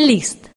List.